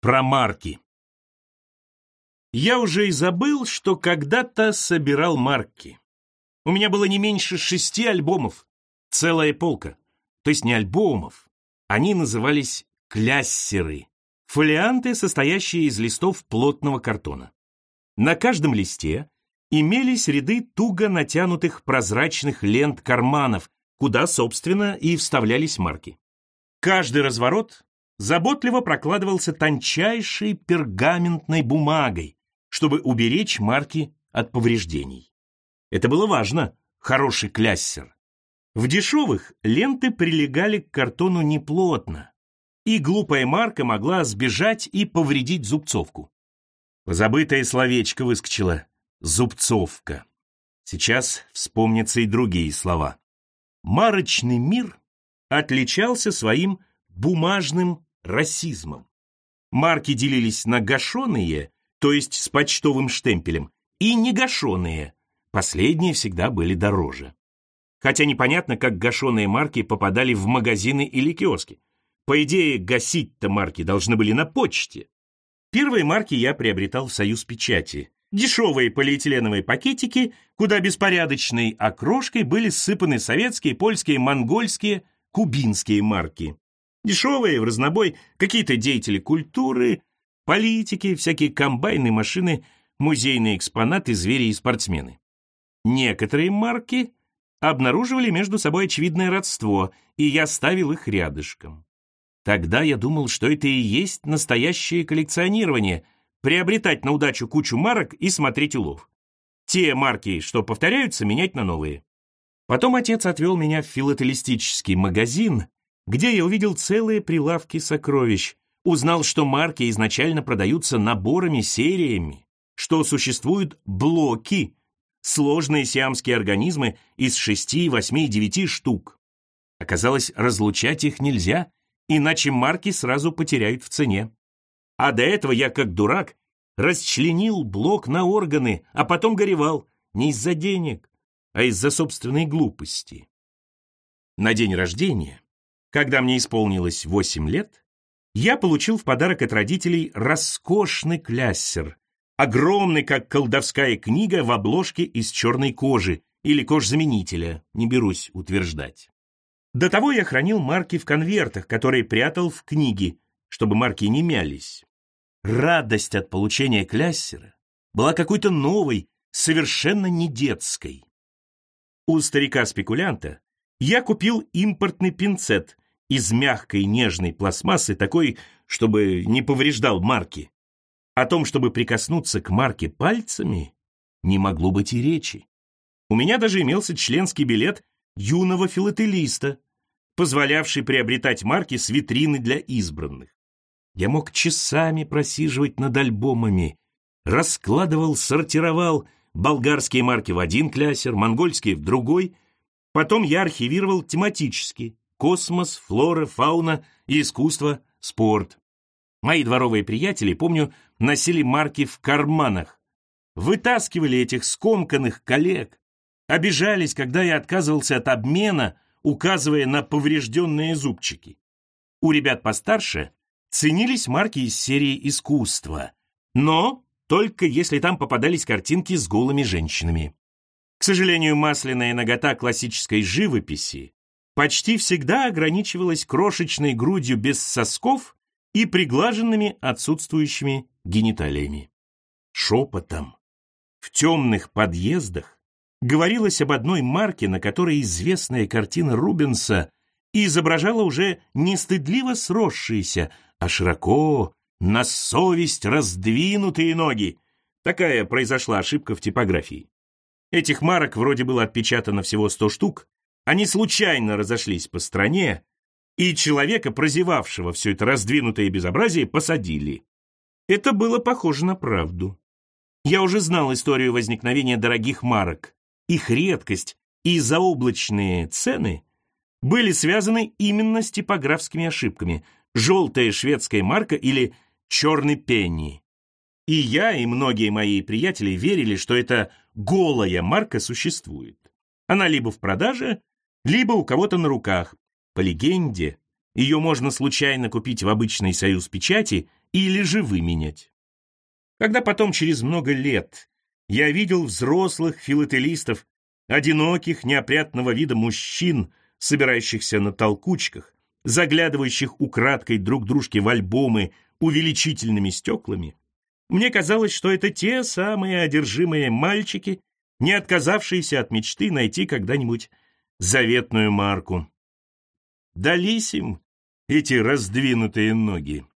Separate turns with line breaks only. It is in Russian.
Про марки. Я уже и забыл, что когда-то собирал марки. У меня было не меньше шести альбомов, целая полка. То есть не альбомов, они назывались кляссеры, фолианты, состоящие из листов плотного картона. На каждом листе имелись ряды туго натянутых прозрачных лент карманов, куда, собственно, и вставлялись марки. Каждый разворот заботливо прокладывался тончайшей пергаментной бумагой, чтобы уберечь марки от повреждений. Это было важно, хороший кляссер. В дешевых ленты прилегали к картону неплотно, и глупая марка могла сбежать и повредить зубцовку. Забытое словечко выскочило «зубцовка». Сейчас вспомнятся и другие слова. Марочный мир отличался своим бумажным расизмом. Марки делились на гашеные, то есть с почтовым штемпелем, и негашеные. Последние всегда были дороже. Хотя непонятно, как гашеные марки попадали в магазины или киоски. По идее, гасить-то марки должны были на почте. Первые марки я приобретал в «Союз печати». Дешевые полиэтиленовые пакетики, куда беспорядочной окрошкой были сыпаны советские, польские, монгольские, кубинские марки. Дешевые, в разнобой, какие-то деятели культуры, политики, всякие комбайны, машины, музейные экспонаты, звери и спортсмены. Некоторые марки обнаруживали между собой очевидное родство, и я ставил их рядышком. Тогда я думал, что это и есть настоящее коллекционирование — приобретать на удачу кучу марок и смотреть улов. Те марки, что повторяются, менять на новые. Потом отец отвел меня в филателистический магазин, где я увидел целые прилавки сокровищ, узнал, что марки изначально продаются наборами, сериями, что существуют блоки, сложные сиамские организмы из шести, восьми, девяти штук. Оказалось, разлучать их нельзя, иначе марки сразу потеряют в цене. А до этого я, как дурак, расчленил блок на органы, а потом горевал не из-за денег, а из-за собственной глупости. На день рождения когда мне исполнилось 8 лет, я получил в подарок от родителей роскошный кляссер, огромный, как колдовская книга в обложке из черной кожи или кожзаменителя, не берусь утверждать. До того я хранил марки в конвертах, которые прятал в книге, чтобы марки не мялись. Радость от получения кляссера была какой-то новой, совершенно не детской. У старика-спекулянта я купил импортный пинцет из мягкой нежной пластмассы, такой, чтобы не повреждал марки. О том, чтобы прикоснуться к марке пальцами, не могло быть и речи. У меня даже имелся членский билет юного филателиста, позволявший приобретать марки с витрины для избранных. Я мог часами просиживать над альбомами, раскладывал, сортировал болгарские марки в один клясер, монгольские в другой — Потом я архивировал тематически космос, флора, фауна и искусство, спорт. Мои дворовые приятели, помню, носили марки в карманах, вытаскивали этих скомканных коллег, обижались, когда я отказывался от обмена, указывая на поврежденные зубчики. У ребят постарше ценились марки из серии искусства, но только если там попадались картинки с голыми женщинами. К сожалению, масляная нагота классической живописи почти всегда ограничивалась крошечной грудью без сосков и приглаженными отсутствующими гениталиями. Шепотом в темных подъездах говорилось об одной марке, на которой известная картина Рубенса изображала уже не стыдливо сросшиеся, а широко, на совесть раздвинутые ноги. Такая произошла ошибка в типографии. Этих марок вроде было отпечатано всего 100 штук, они случайно разошлись по стране, и человека, прозевавшего все это раздвинутое безобразие, посадили. Это было похоже на правду. Я уже знал историю возникновения дорогих марок. Их редкость и заоблачные цены были связаны именно с типографскими ошибками. Желтая шведская марка или черный пенни. И я, и многие мои приятели верили, что эта голая марка существует. Она либо в продаже, либо у кого-то на руках. По легенде, ее можно случайно купить в обычный союз печати или же выменять. Когда потом через много лет я видел взрослых филателистов, одиноких, неопрятного вида мужчин, собирающихся на толкучках, заглядывающих украдкой друг дружке в альбомы увеличительными стеклами, мне казалось, что это те самые одержимые мальчики, не отказавшиеся от мечты найти когда-нибудь заветную марку. Дались им эти раздвинутые ноги.